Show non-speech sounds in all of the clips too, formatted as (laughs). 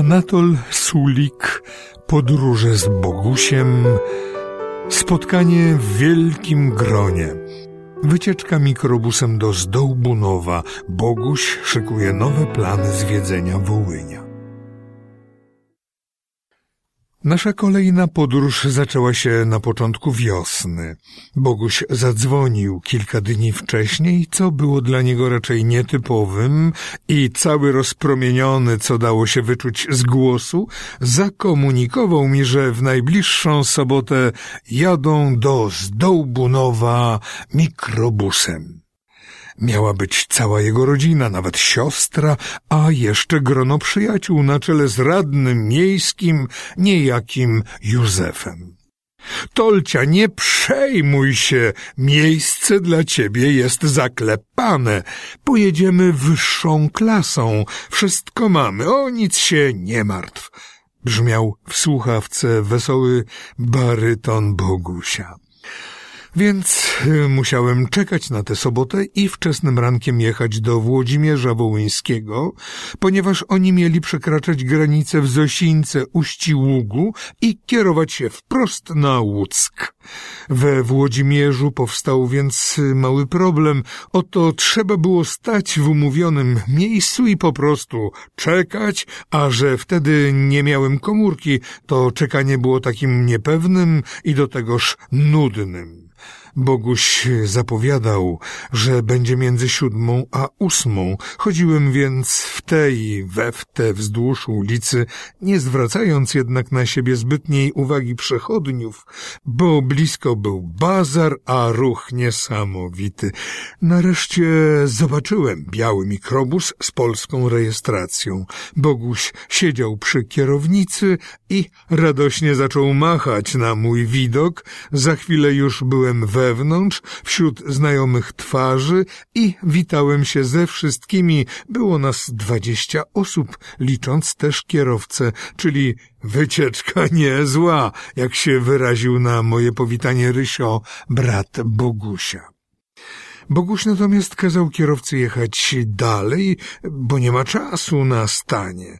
Anatol Sulik, podróże z Bogusiem, spotkanie w wielkim gronie. Wycieczka mikrobusem do Zdołbunowa. Boguś szykuje nowe plany zwiedzenia Wołynia. Nasza kolejna podróż zaczęła się na początku wiosny. Boguś zadzwonił kilka dni wcześniej, co było dla niego raczej nietypowym i cały rozpromieniony, co dało się wyczuć z głosu, zakomunikował mi, że w najbliższą sobotę jadą do Zdołbunowa mikrobusem. Miała być cała jego rodzina, nawet siostra, a jeszcze grono przyjaciół na czele z radnym miejskim, niejakim Józefem. Tolcia, nie przejmuj się, miejsce dla ciebie jest zaklepane. Pojedziemy wyższą klasą, wszystko mamy, o nic się nie martw. Brzmiał w słuchawce wesoły baryton Bogusia. Więc y, musiałem czekać na tę sobotę i wczesnym rankiem jechać do Włodzimierza Wołyńskiego, ponieważ oni mieli przekraczać granicę w Zosińce Uści Ługu i kierować się wprost na Łuck. We Włodzimierzu powstał więc y, mały problem. Oto trzeba było stać w umówionym miejscu i po prostu czekać, a że wtedy nie miałem komórki, to czekanie było takim niepewnym i do tegoż nudnym. Boguś zapowiadał, że będzie między siódmą a ósmą. Chodziłem więc w te i we w te wzdłuż ulicy, nie zwracając jednak na siebie zbytniej uwagi przechodniów, bo blisko był bazar, a ruch niesamowity. Nareszcie zobaczyłem biały mikrobus z polską rejestracją. Boguś siedział przy kierownicy i radośnie zaczął machać na mój widok. Za chwilę już byłem we wewnątrz, wśród znajomych twarzy i witałem się ze wszystkimi. Było nas dwadzieścia osób, licząc też kierowcę, czyli wycieczka (laughs) niezła, jak się wyraził na moje powitanie Rysio, brat Bogusia. Boguś natomiast kazał kierowcy jechać dalej, bo nie ma czasu na stanie.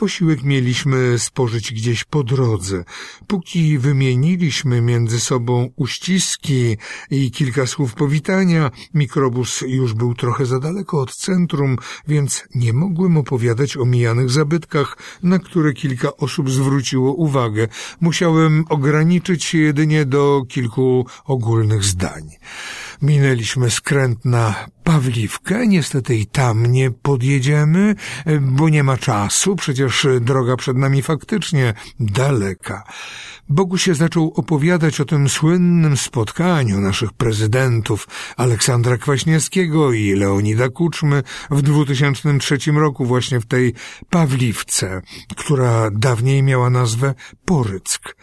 Posiłek mieliśmy spożyć gdzieś po drodze. Póki wymieniliśmy między sobą uściski i kilka słów powitania, mikrobus już był trochę za daleko od centrum, więc nie mogłem opowiadać o mijanych zabytkach, na które kilka osób zwróciło uwagę. Musiałem ograniczyć się jedynie do kilku ogólnych zdań. Minęliśmy skręt na Pawliwkę, niestety i tam nie podjedziemy, bo nie ma czasu, przecież droga przed nami faktycznie daleka. Bogu się zaczął opowiadać o tym słynnym spotkaniu naszych prezydentów Aleksandra Kwaśniewskiego i Leonida Kuczmy w 2003 roku właśnie w tej Pawliwce, która dawniej miała nazwę Poryck.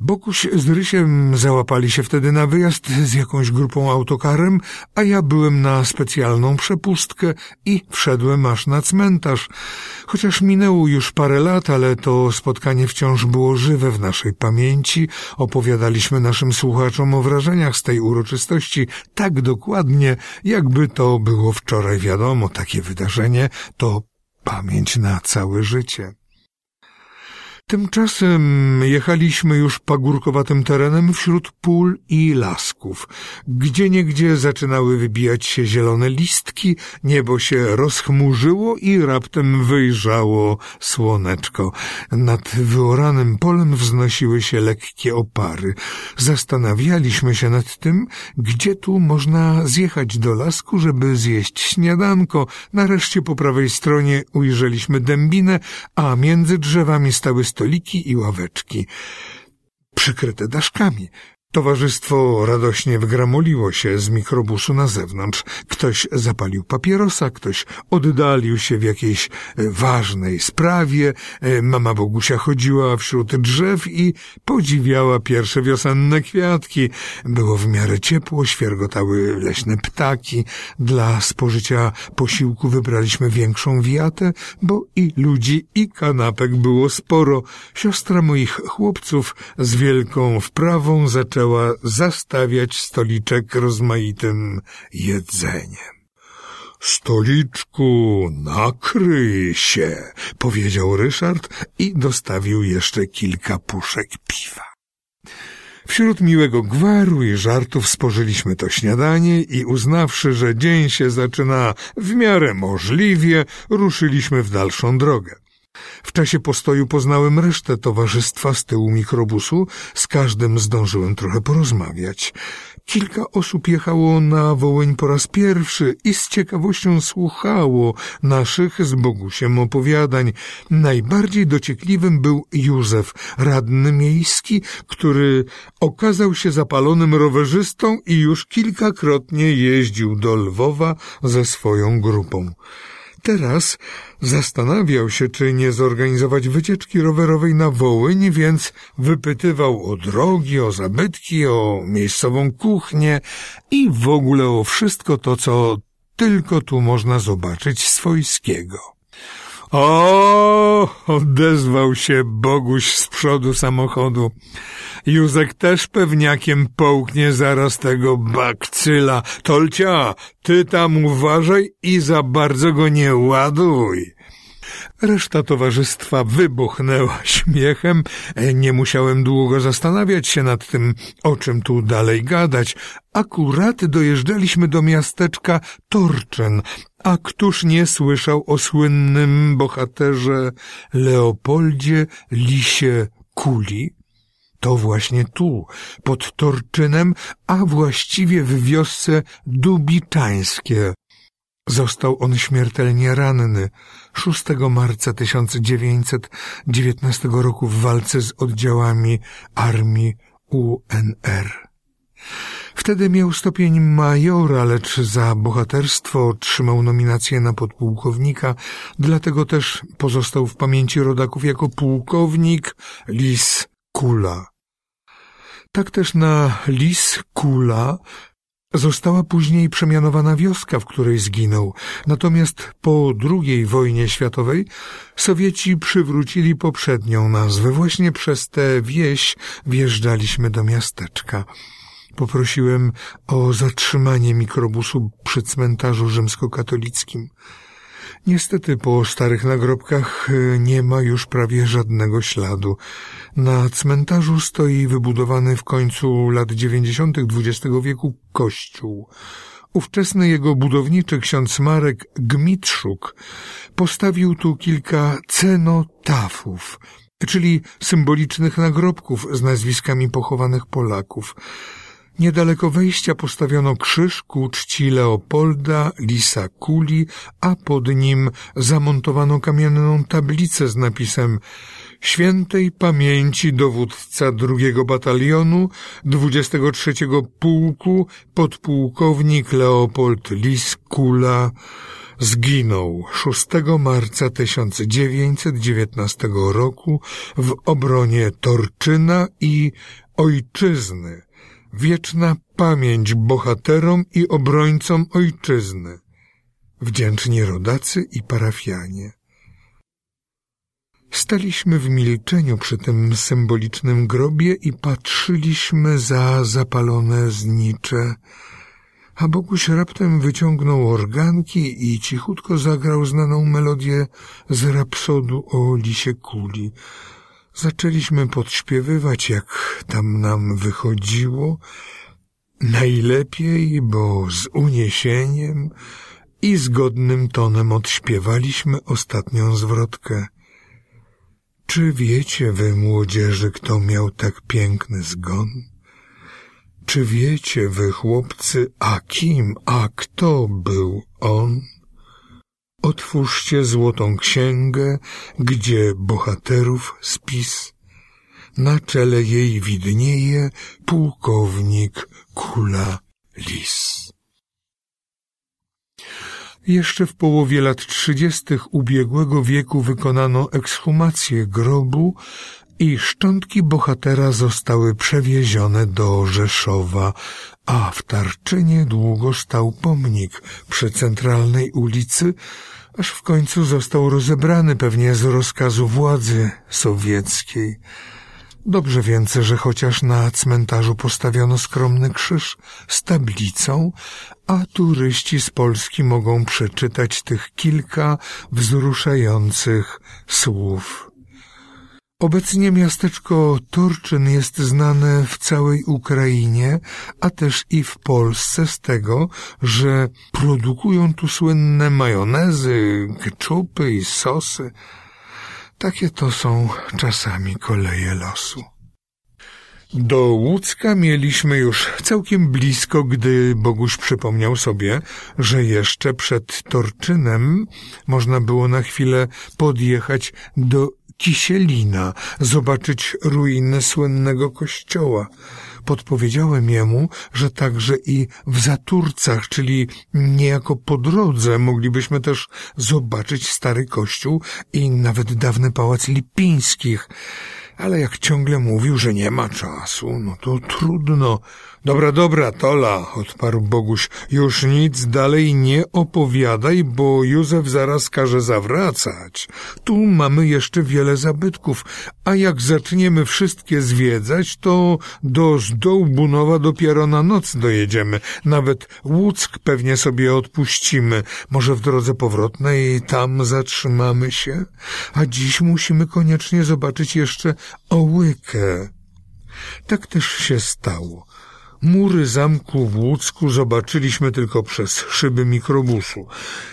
Bokuś z Rysiem załapali się wtedy na wyjazd z jakąś grupą autokarem, a ja byłem na specjalną przepustkę i wszedłem aż na cmentarz. Chociaż minęło już parę lat, ale to spotkanie wciąż było żywe w naszej pamięci. Opowiadaliśmy naszym słuchaczom o wrażeniach z tej uroczystości tak dokładnie, jakby to było wczoraj wiadomo. Takie wydarzenie to pamięć na całe życie. Tymczasem jechaliśmy już pagórkowatym terenem wśród pól i lasków. Gdzie niegdzie zaczynały wybijać się zielone listki, niebo się rozchmurzyło i raptem wyjrzało słoneczko. Nad wyoranym polem wznosiły się lekkie opary. Zastanawialiśmy się nad tym, gdzie tu można zjechać do lasku, żeby zjeść śniadanko. Nareszcie po prawej stronie ujrzeliśmy dębinę, a między drzewami stały stoliki i ławeczki, przykryte daszkami. Towarzystwo radośnie wgramoliło się z mikrobusu na zewnątrz. Ktoś zapalił papierosa, ktoś oddalił się w jakiejś ważnej sprawie. Mama Bogusia chodziła wśród drzew i podziwiała pierwsze wiosenne kwiatki. Było w miarę ciepło, świergotały leśne ptaki. Dla spożycia posiłku wybraliśmy większą wiatę, bo i ludzi, i kanapek było sporo. Siostra moich chłopców z wielką wprawą zaczęła zaczęła zastawiać stoliczek rozmaitym jedzeniem. Stoliczku, nakryj się, powiedział Ryszard i dostawił jeszcze kilka puszek piwa. Wśród miłego gwaru i żartów spożyliśmy to śniadanie i uznawszy, że dzień się zaczyna w miarę możliwie, ruszyliśmy w dalszą drogę. W czasie postoju poznałem resztę towarzystwa z tyłu mikrobusu, z każdym zdążyłem trochę porozmawiać. Kilka osób jechało na Wołyń po raz pierwszy i z ciekawością słuchało naszych z Bogusiem opowiadań. Najbardziej dociekliwym był Józef, radny miejski, który okazał się zapalonym rowerzystą i już kilkakrotnie jeździł do Lwowa ze swoją grupą. Teraz zastanawiał się, czy nie zorganizować wycieczki rowerowej na Wołyń, więc wypytywał o drogi, o zabytki, o miejscową kuchnię i w ogóle o wszystko to, co tylko tu można zobaczyć swojskiego. O, odezwał się Boguś z przodu samochodu. Józek też pewniakiem połknie zaraz tego bakcyla. Tolcia, ty tam uważaj i za bardzo go nie ładuj. Reszta towarzystwa wybuchnęła (laughs) śmiechem. Nie musiałem długo zastanawiać się nad tym, o czym tu dalej gadać. Akurat dojeżdżaliśmy do miasteczka Torczen, a któż nie słyszał o słynnym bohaterze Leopoldzie Lisie Kuli? To właśnie tu, pod Torczynem, a właściwie w wiosce Dubiczańskie. Został on śmiertelnie ranny 6 marca 1919 roku w walce z oddziałami armii UNR. Wtedy miał stopień majora, lecz za bohaterstwo otrzymał nominację na podpułkownika, dlatego też pozostał w pamięci rodaków jako pułkownik Lis Kula. Tak też na Lis Kula Została później przemianowana wioska, w której zginął. Natomiast po II wojnie światowej Sowieci przywrócili poprzednią nazwę. Właśnie przez tę wieś wjeżdżaliśmy do miasteczka. Poprosiłem o zatrzymanie mikrobusu przy cmentarzu rzymskokatolickim. Niestety po starych nagrobkach e, nie ma już prawie żadnego śladu. Na cmentarzu stoi wybudowany w końcu lat dziewięćdziesiątych XX wieku kościół. Ówczesny jego budowniczy ksiądz Marek Gmitszuk postawił tu kilka cenotafów, czyli symbolicznych nagrobków z nazwiskami pochowanych Polaków. Niedaleko wejścia postawiono krzyż ku czci Leopolda, lisa Kuli, a pod nim zamontowano kamienną tablicę z napisem Świętej pamięci dowódca drugiego batalionu 23 pułku podpułkownik Leopold Lis Kula zginął 6 marca 1919 roku w obronie Torczyna i ojczyzny Wieczna pamięć bohaterom i obrońcom ojczyzny. Wdzięczni rodacy i parafianie. Staliśmy w milczeniu przy tym symbolicznym grobie i patrzyliśmy za zapalone znicze, a Boguś raptem wyciągnął organki i cichutko zagrał znaną melodię z rapsodu o lisie kuli. Zaczęliśmy podśpiewywać, jak tam nam wychodziło, najlepiej, bo z uniesieniem i zgodnym tonem odśpiewaliśmy ostatnią zwrotkę. Czy wiecie wy, młodzieży, kto miał tak piękny zgon? Czy wiecie wy, chłopcy, a kim, a kto był on? Otwórzcie złotą księgę, gdzie bohaterów spis. Na czele jej widnieje pułkownik Kula Lis. Jeszcze w połowie lat trzydziestych ubiegłego wieku wykonano ekshumację grobu i szczątki bohatera zostały przewiezione do Rzeszowa, a w Tarczynie długo stał pomnik przy centralnej ulicy, aż w końcu został rozebrany pewnie z rozkazu władzy sowieckiej. Dobrze więc, że chociaż na cmentarzu postawiono skromny krzyż z tablicą, a turyści z Polski mogą przeczytać tych kilka wzruszających słów. Obecnie miasteczko Turczyn jest znane w całej Ukrainie, a też i w Polsce z tego, że produkują tu słynne majonezy, keczupy i sosy. Takie to są czasami koleje losu. Do Łódzka mieliśmy już całkiem blisko, gdy Boguś przypomniał sobie, że jeszcze przed Torczynem można było na chwilę podjechać do Kisielina, zobaczyć ruiny słynnego kościoła. Podpowiedziałem jemu, że także i w Zaturcach, czyli niejako po drodze, moglibyśmy też zobaczyć stary kościół i nawet dawny pałac Lipińskich. Ale jak ciągle mówił, że nie ma czasu, no to trudno. Dobra, dobra, Tola, odparł Boguś, już nic dalej nie opowiadaj, bo Józef zaraz każe zawracać. Tu mamy jeszcze wiele zabytków, a jak zaczniemy wszystkie zwiedzać, to do Zdołbunowa dopiero na noc dojedziemy. Nawet Łuck pewnie sobie odpuścimy. Może w drodze powrotnej tam zatrzymamy się? A dziś musimy koniecznie zobaczyć jeszcze Ołykę. Tak też się stało. Mury zamku w Łucku zobaczyliśmy tylko przez szyby mikrobusu.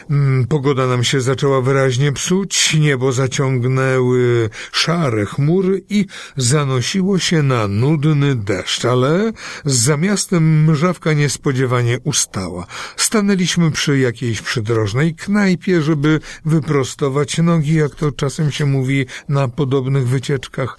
Mm, pogoda nam się zaczęła wyraźnie psuć, niebo zaciągnęły szare chmury i zanosiło się na nudny deszcz, ale za miastem mrzawka niespodziewanie ustała. Stanęliśmy przy jakiejś przydrożnej knajpie, żeby wyprostować nogi, jak to czasem się mówi na podobnych wycieczkach.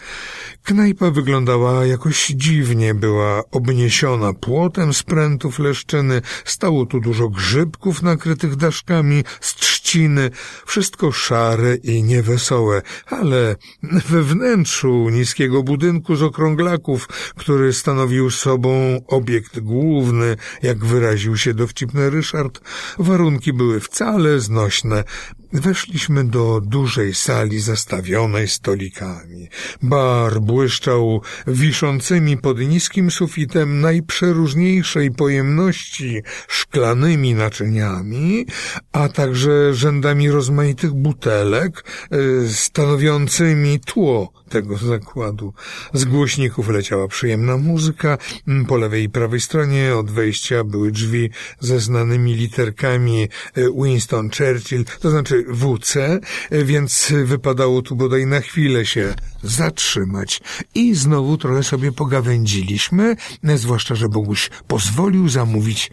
Knajpa wyglądała jakoś dziwnie, była obniesiona płotem z prętów leszczyny, stało tu dużo grzybków nakrytych daszkami z trzciny, wszystko szare i niewesołe, ale we wnętrzu niskiego budynku z okrąglaków, który stanowił sobą obiekt główny, jak wyraził się dowcipny Ryszard, warunki były wcale znośne. Weszliśmy do dużej sali zastawionej stolikami. Bar błyszczał wiszącymi pod niskim sufitem najprzeróżniejszej pojemności szklanymi naczyniami, a także rzędami rozmaitych butelek e, stanowiącymi tło tego zakładu. Z głośników leciała przyjemna muzyka, po lewej i prawej stronie od wejścia były drzwi ze znanymi literkami e, Winston Churchill, to znaczy WC, e, więc wypadało tu bodaj na chwilę się zatrzymać. I znowu trochę sobie pogawędziliśmy, zwłaszcza, że Boguś pozwolił zamówić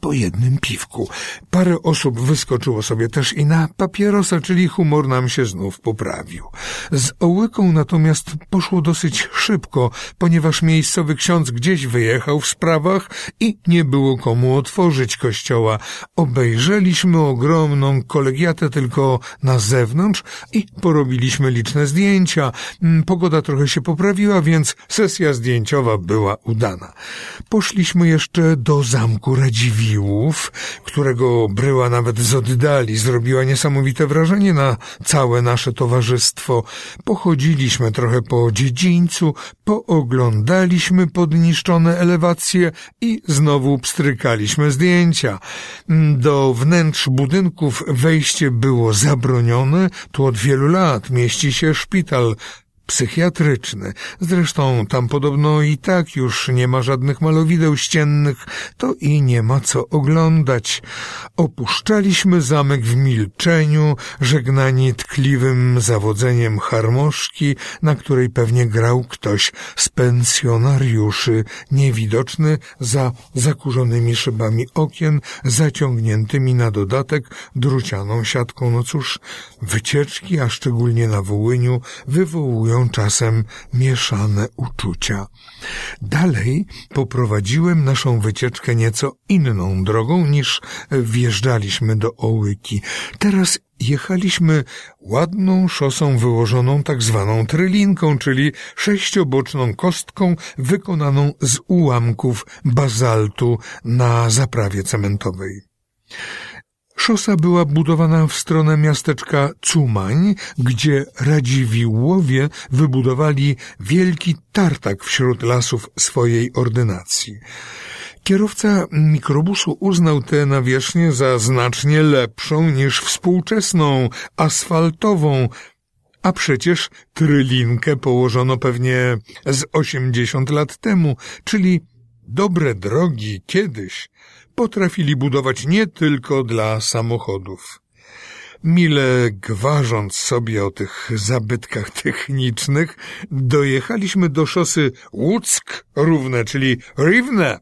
po jednym piwku. Parę osób wyskoczyło sobie też i na papierosa, czyli humor nam się znów poprawił. Z ołyką natomiast poszło dosyć szybko, ponieważ miejscowy ksiądz gdzieś wyjechał w sprawach i nie było komu otworzyć kościoła. Obejrzeliśmy ogromną kolegiatę tylko na zewnątrz i porobiliśmy liczne zdjęcia. Mm, pogoda trochę się poprawiła, więc sesja zdjęciowa była udana. Poszliśmy jeszcze do zamku Radziwi Piłów, którego bryła nawet z oddali zrobiła niesamowite wrażenie na całe nasze towarzystwo. Pochodziliśmy trochę po dziedzińcu, pooglądaliśmy podniszczone elewacje i znowu pstrykaliśmy zdjęcia. Do wnętrz budynków wejście było zabronione, tu od wielu lat mieści się szpital psychiatryczny. Zresztą tam podobno i tak już nie ma żadnych malowideł ściennych, to i nie ma co oglądać. Opuszczaliśmy zamek w milczeniu, żegnani tkliwym zawodzeniem harmoszki, na której pewnie grał ktoś z pensjonariuszy, niewidoczny za zakurzonymi szybami okien, zaciągniętymi na dodatek drucianą siatką. No cóż, wycieczki, a szczególnie na Wołyniu, wywołują czasem mieszane uczucia. Dalej poprowadziłem naszą wycieczkę nieco inną drogą niż wjeżdżaliśmy do Ołyki. Teraz jechaliśmy ładną szosą wyłożoną tak zwaną trylinką, czyli sześcioboczną kostką wykonaną z ułamków bazaltu na zaprawie cementowej. Szosa była budowana w stronę miasteczka Cumań, gdzie Radziwiłłowie wybudowali wielki tartak wśród lasów swojej ordynacji. Kierowca mikrobusu uznał tę nawierzchnię za znacznie lepszą niż współczesną, asfaltową, a przecież trylinkę położono pewnie z osiemdziesiąt lat temu, czyli dobre drogi kiedyś potrafili budować nie tylko dla samochodów. Mile gwarząc sobie o tych zabytkach technicznych, dojechaliśmy do szosy Łuck-Równe, czyli Rivne,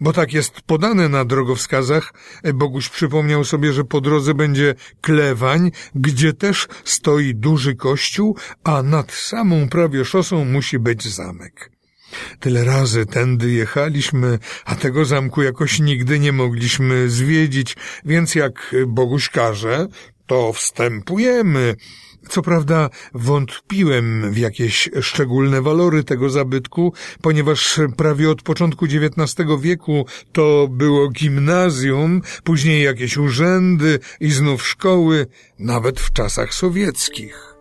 bo tak jest podane na drogowskazach. Boguś przypomniał sobie, że po drodze będzie Klewań, gdzie też stoi duży kościół, a nad samą prawie szosą musi być zamek. Tyle razy tędy jechaliśmy, a tego zamku jakoś nigdy nie mogliśmy zwiedzić, więc jak Boguś każe, to wstępujemy. Co prawda wątpiłem w jakieś szczególne walory tego zabytku, ponieważ prawie od początku XIX wieku to było gimnazjum, później jakieś urzędy i znów szkoły, nawet w czasach sowieckich.